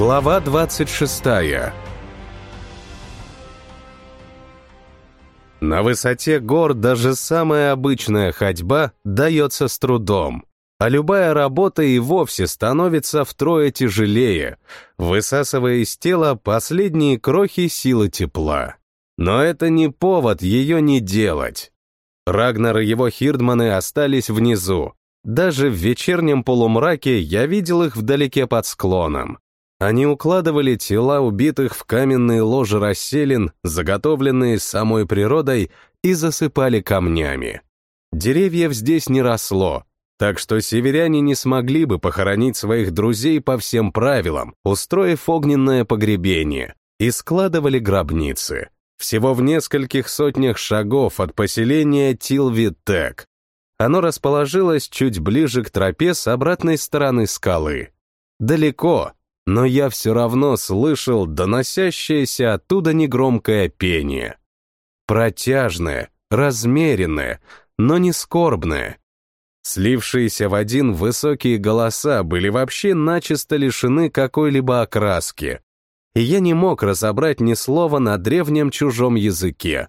Глава 26 На высоте гор даже самая обычная ходьба дается с трудом, а любая работа и вовсе становится втрое тяжелее, высасывая из тела последние крохи силы тепла. Но это не повод ее не делать. Рагнар и его хирдманы остались внизу. Даже в вечернем полумраке я видел их вдалеке под склоном. Они укладывали тела убитых в каменные ложи расселин, заготовленные самой природой, и засыпали камнями. Деревьев здесь не росло, так что северяне не смогли бы похоронить своих друзей по всем правилам, устроив огненное погребение, и складывали гробницы. Всего в нескольких сотнях шагов от поселения Тилвитек. Оно расположилось чуть ближе к тропе с обратной стороны скалы. Далеко, но я все равно слышал доносящееся оттуда негромкое пение. Протяжное, размеренное, но не скорбное. Слившиеся в один высокие голоса были вообще начисто лишены какой-либо окраски, и я не мог разобрать ни слова на древнем чужом языке,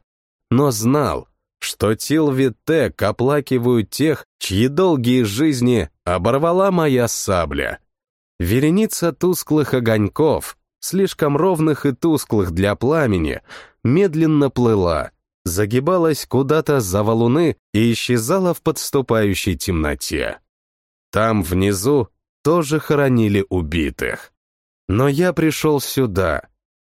но знал, что Тилвитек оплакивают тех, чьи долгие жизни оборвала моя сабля. Вереница тусклых огоньков, слишком ровных и тусклых для пламени, медленно плыла, загибалась куда-то за валуны и исчезала в подступающей темноте. Там внизу тоже хоронили убитых. Но я пришел сюда,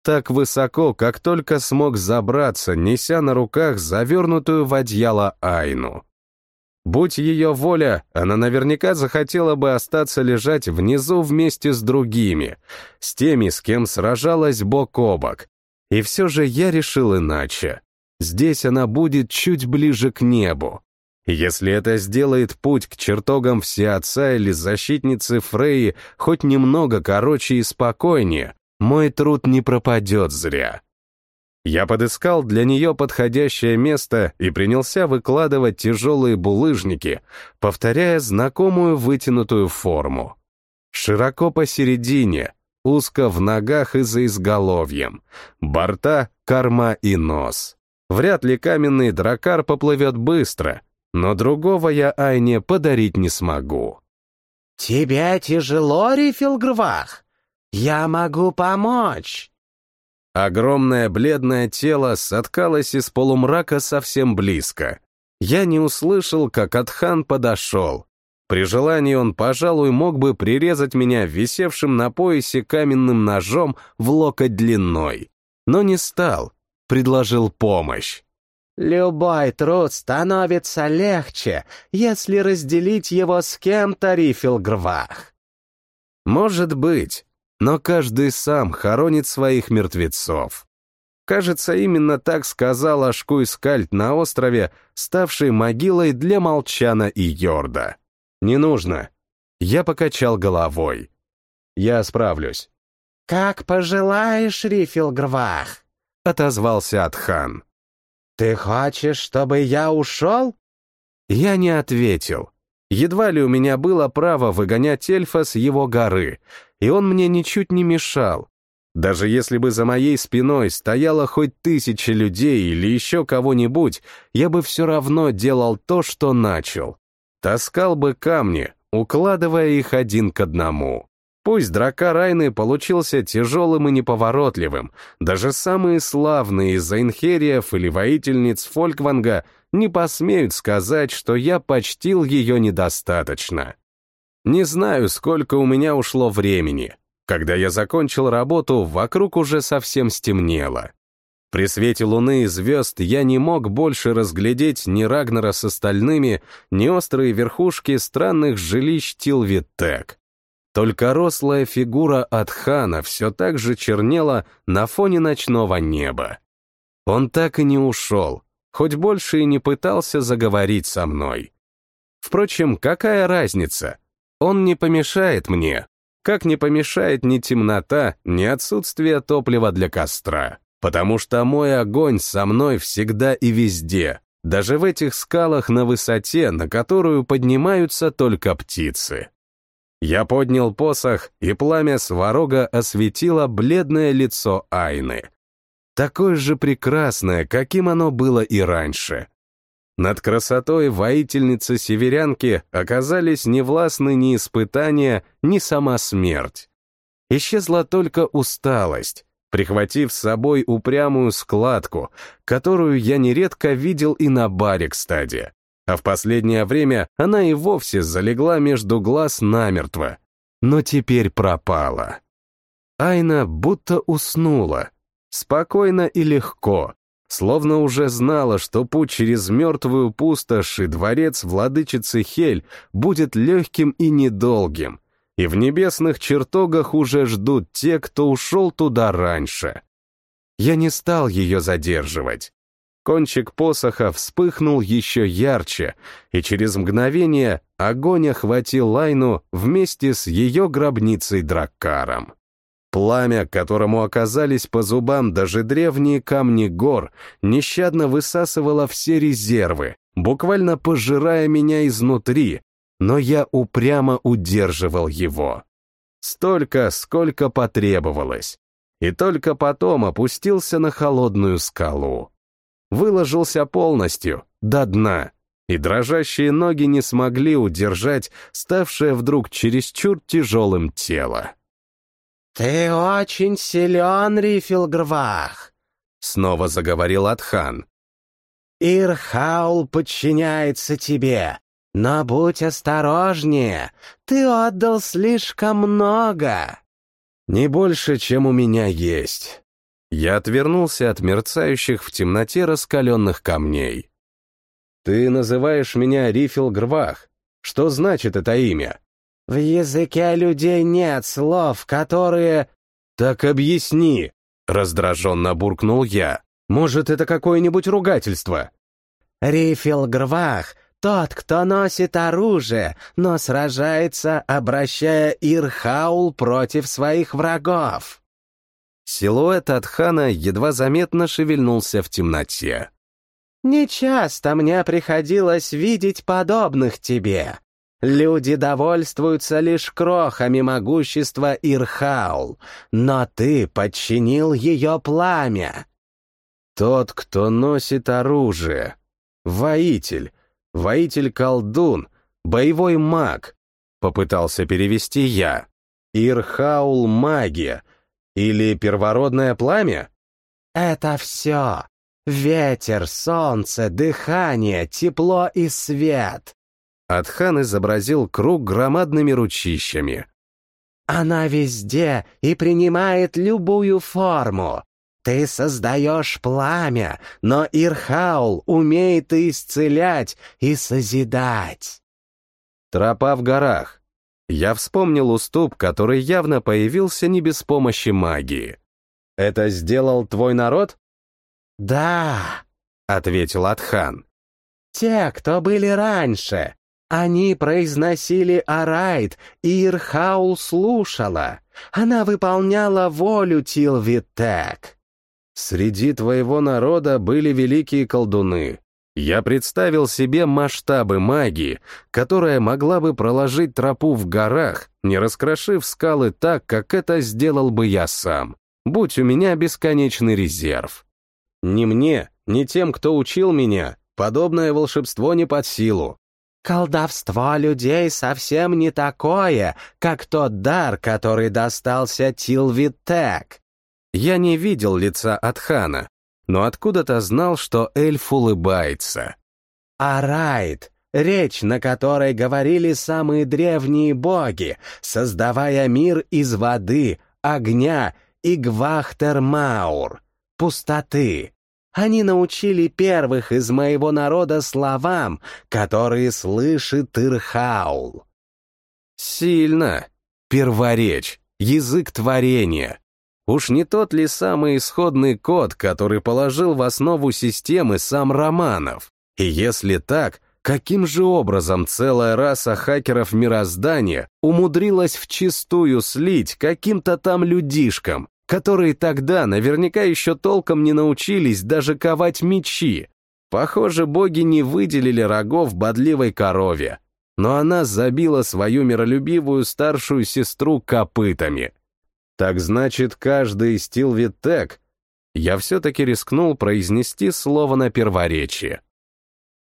так высоко, как только смог забраться, неся на руках завернутую в одеяло Айну. Будь ее воля, она наверняка захотела бы остаться лежать внизу вместе с другими, с теми, с кем сражалась бок о бок. И все же я решил иначе. Здесь она будет чуть ближе к небу. Если это сделает путь к чертогам Всеотца или защитницы Фреи хоть немного короче и спокойнее, мой труд не пропадет зря. Я подыскал для нее подходящее место и принялся выкладывать тяжелые булыжники, повторяя знакомую вытянутую форму. Широко посередине, узко в ногах и за изголовьем, борта, корма и нос. Вряд ли каменный дракар поплывет быстро, но другого я Айне подарить не смогу. «Тебе тяжело, Рифилгрвах? Я могу помочь!» Огромное бледное тело соткалось из полумрака совсем близко. Я не услышал, как Атхан подошел. При желании он, пожалуй, мог бы прирезать меня висевшим на поясе каменным ножом в локоть длиной. Но не стал, предложил помощь. «Любой труд становится легче, если разделить его с кем-то, Рифилгрвах». «Может быть, но каждый сам хоронит своих мертвецов. Кажется, именно так сказал Ашкуй Скальд на острове, ставший могилой для Молчана и Йорда. «Не нужно». Я покачал головой. «Я справлюсь». «Как пожелаешь, Рифилгрвах», — отозвался Атхан. «Ты хочешь, чтобы я ушел?» Я не ответил. Едва ли у меня было право выгонять эльфа с его горы, и он мне ничуть не мешал. Даже если бы за моей спиной стояло хоть тысяча людей или еще кого-нибудь, я бы все равно делал то, что начал. Таскал бы камни, укладывая их один к одному. Пусть дракар Райны получился тяжелым и неповоротливым, даже самые славные из Зайнхериев или воительниц Фолькванга не посмеют сказать, что я почтил ее недостаточно. Не знаю, сколько у меня ушло времени. Когда я закончил работу, вокруг уже совсем стемнело. При свете луны и звезд я не мог больше разглядеть ни Рагнера с остальными, ни острые верхушки странных жилищ Тилвитек. Только рослая фигура Атхана все так же чернела на фоне ночного неба. Он так и не ушел, хоть больше и не пытался заговорить со мной. Впрочем, какая разница? Он не помешает мне, как не помешает ни темнота, ни отсутствие топлива для костра, потому что мой огонь со мной всегда и везде, даже в этих скалах на высоте, на которую поднимаются только птицы. Я поднял посох, и пламя сварога осветило бледное лицо Айны. Такое же прекрасное, каким оно было и раньше. Над красотой воительницы-северянки оказались невластны ни испытания, ни сама смерть. Исчезла только усталость, прихватив с собой упрямую складку, которую я нередко видел и на баре, кстати. А в последнее время она и вовсе залегла между глаз намертво, но теперь пропала. Айна будто уснула, спокойно и легко, словно уже знала, что путь через мертвую пустошь и дворец владычицы Хель будет легким и недолгим, и в небесных чертогах уже ждут те, кто ушел туда раньше. Я не стал ее задерживать. Кончик посоха вспыхнул еще ярче, и через мгновение огонь охватил Лайну вместе с ее гробницей Драккаром. Пламя, которому оказались по зубам даже древние камни гор, нещадно высасывало все резервы, буквально пожирая меня изнутри, но я упрямо удерживал его. Столько, сколько потребовалось. И только потом опустился на холодную скалу выложился полностью, до дна, и дрожащие ноги не смогли удержать ставшее вдруг чересчур тяжелым тело. «Ты очень силен, Рифилгрвах!» — снова заговорил Атхан. «Ирхаул подчиняется тебе, но будь осторожнее, ты отдал слишком много!» «Не больше, чем у меня есть». Я отвернулся от мерцающих в темноте раскаленных камней. «Ты называешь меня Рифил Грвах. Что значит это имя?» «В языке людей нет слов, которые...» «Так объясни!» — раздраженно буркнул я. «Может, это какое-нибудь ругательство?» «Рифил Грвах — тот, кто носит оружие, но сражается, обращая Ирхаул против своих врагов». Силуэт Атхана едва заметно шевельнулся в темноте. «Нечасто мне приходилось видеть подобных тебе. Люди довольствуются лишь крохами могущества Ирхаул, но ты подчинил ее пламя». «Тот, кто носит оружие. Воитель. Воитель-колдун. Боевой маг», — попытался перевести я. «Ирхаул — магия» Или первородное пламя? Это все. Ветер, солнце, дыхание, тепло и свет. Атхан изобразил круг громадными ручищами. Она везде и принимает любую форму. Ты создаешь пламя, но Ирхаул умеет исцелять и созидать. Тропа в горах. Я вспомнил уступ, который явно появился не без помощи магии. «Это сделал твой народ?» «Да», — ответил Атхан. «Те, кто были раньше. Они произносили Арайт, и Ирхаул слушала. Она выполняла волю Тилвитек». «Среди твоего народа были великие колдуны. Я представил себе масштабы магии, которая могла бы проложить тропу в горах, не раскрошив скалы так, как это сделал бы я сам, будь у меня бесконечный резерв. Ни мне, ни тем, кто учил меня, подобное волшебство не под силу. Колдовство людей совсем не такое, как тот дар, который достался Тилвитек. Я не видел лица Атхана, но откуда-то знал, что эльф улыбается. Арайт, речь, на которой говорили самые древние боги, создавая мир из воды, огня и гвахтермаур, пустоты. Они научили первых из моего народа словам, которые слышит Ирхаул. Сильно. Перворечь, язык творения. Уж не тот ли самый исходный код, который положил в основу системы сам Романов? И если так, каким же образом целая раса хакеров мироздания умудрилась вчистую слить каким-то там людишкам, которые тогда наверняка еще толком не научились даже ковать мечи? Похоже, боги не выделили рогов бодливой корове. но она забила свою миролюбивую старшую сестру копытами. Так значит, каждый из Тилвитек... Я все-таки рискнул произнести слово на перворечие.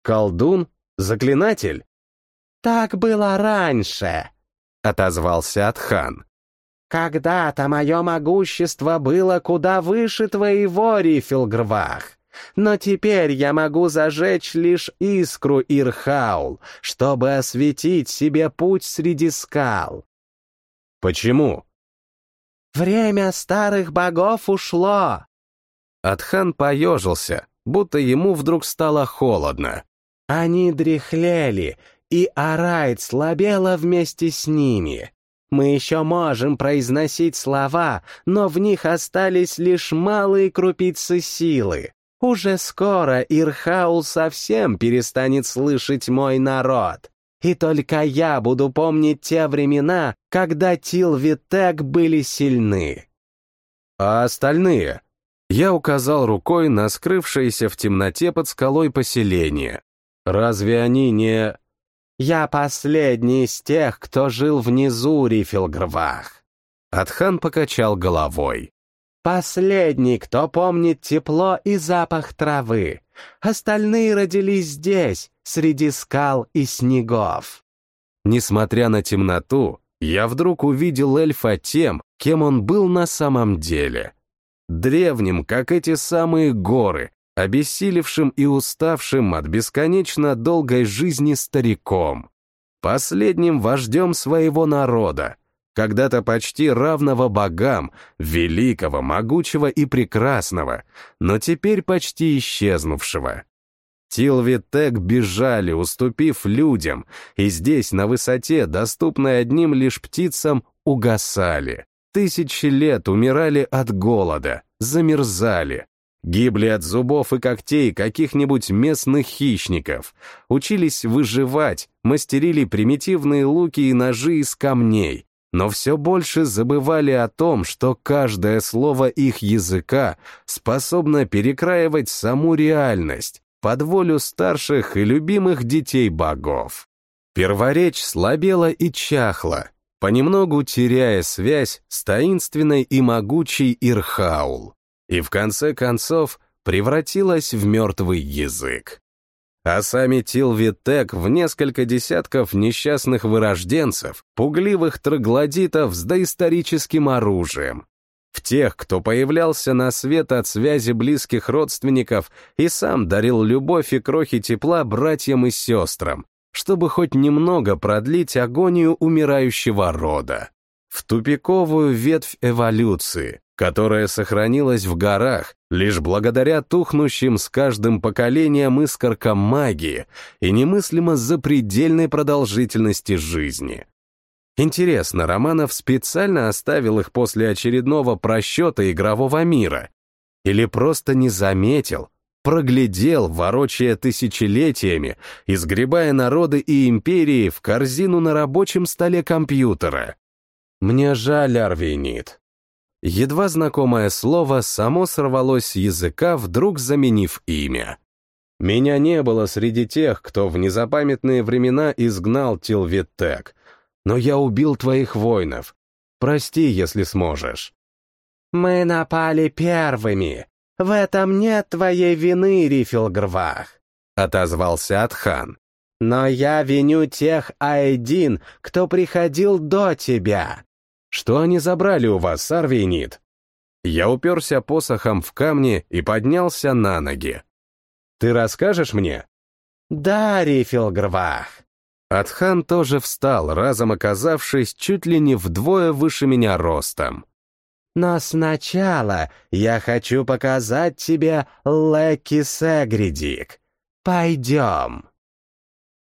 Колдун? Заклинатель? «Так было раньше», — отозвался Атхан. «Когда-то мое могущество было куда выше твоего, Рифилгрвах. Но теперь я могу зажечь лишь искру Ирхаул, чтобы осветить себе путь среди скал. Почему? Время старых богов ушло. Атхан поежился, будто ему вдруг стало холодно. Они дряхлели, и Арайт слабела вместе с ними. Мы еще можем произносить слова, но в них остались лишь малые крупицы силы. Уже скоро Ирхаул совсем перестанет слышать мой народ. И только я буду помнить те времена, когда Тилвитек были сильны. А остальные? Я указал рукой на скрывшееся в темноте под скалой поселение. Разве они не... Я последний из тех, кто жил внизу Рифилгрвах. Атхан покачал головой. Последний, кто помнит тепло и запах травы. Остальные родились здесь, среди скал и снегов. Несмотря на темноту, я вдруг увидел эльфа тем, кем он был на самом деле. Древним, как эти самые горы, обессилевшим и уставшим от бесконечно долгой жизни стариком. Последним вождем своего народа, когда-то почти равного богам, великого, могучего и прекрасного, но теперь почти исчезнувшего. Тилвитек бежали, уступив людям, и здесь, на высоте, доступной одним лишь птицам, угасали. Тысячи лет умирали от голода, замерзали, гибли от зубов и когтей каких-нибудь местных хищников, учились выживать, мастерили примитивные луки и ножи из камней, но все больше забывали о том, что каждое слово их языка способно перекраивать саму реальность под волю старших и любимых детей богов. Перворечь слабела и чахла, понемногу теряя связь с таинственной и могучей Ирхаул, и в конце концов превратилась в мертвый язык а сами Тилвитек в несколько десятков несчастных вырожденцев, пугливых троглодитов с доисторическим оружием. В тех, кто появлялся на свет от связи близких родственников и сам дарил любовь и крохи тепла братьям и сестрам, чтобы хоть немного продлить агонию умирающего рода. В тупиковую ветвь эволюции, которая сохранилась в горах лишь благодаря тухнущим с каждым поколением искоркам магии и немыслимо запредельной продолжительности жизни. Интересно, Романов специально оставил их после очередного просчета игрового мира? Или просто не заметил, проглядел, ворочая тысячелетиями, изгребая народы и империи в корзину на рабочем столе компьютера? Мне жаль, Арвейнит, Едва знакомое слово само сорвалось с языка, вдруг заменив имя. Меня не было среди тех, кто в незапамятные времена изгнал Тилвиттек, но я убил твоих воинов. Прости, если сможешь. Мы напали первыми. В этом нет твоей вины, Рифилгрвах, — отозвался Атхан. Но я виню тех Айдин, кто приходил до тебя. Что они забрали у вас, Арвейнит? Я уперся посохом в камни и поднялся на ноги. Ты расскажешь мне? Да, Рифилгрвах. Атхан тоже встал, разом оказавшись чуть ли не вдвое выше меня ростом. Но сначала я хочу показать тебе Леки Сегридик. Пойдем.